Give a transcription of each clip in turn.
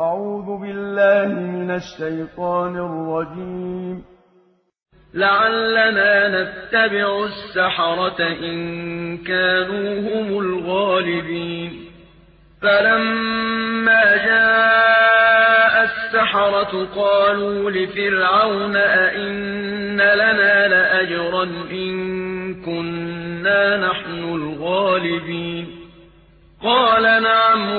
أعوذ بالله من الشيطان الرجيم. لعلنا نتبع السحرة إن كانوا هم الغالبين. فلما جاء السحرة قالوا لفرعون أئن لنا لأجرا إن كنا نحن الغالبين. قال نعم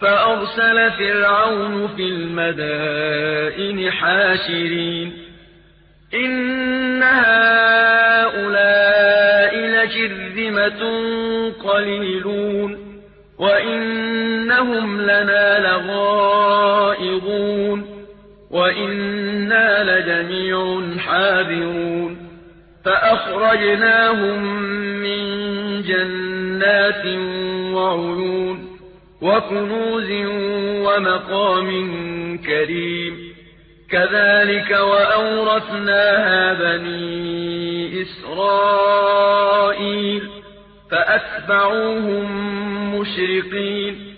فَأَرْسَلَ فِرْعَوْنُ فِي الْمَدَائِنِ حَاشِرِينَ. إِنَّ هَٰؤُلَاءِ لَشِرْذِمَةٌ قَلِيلُونَ وَإِنَّهُمْ لَنَا لَغَائِظُونَ وَإِنَّا لَجَمِيعٌ حَاذِرُونَ. فَأَخْرَجْنَاهُم مِّن جَنَّاتٍ وَعُيُونٍ. وَكُنُوزٍ وَمَقَامٍ كَرِيمٍ. كَذَٰلِكَ وَأَوْرَثْنَاهَا بَنِي إِسْرَائِيلَ فَأَتْبَعُوهُم مُّشْرِقِينَ.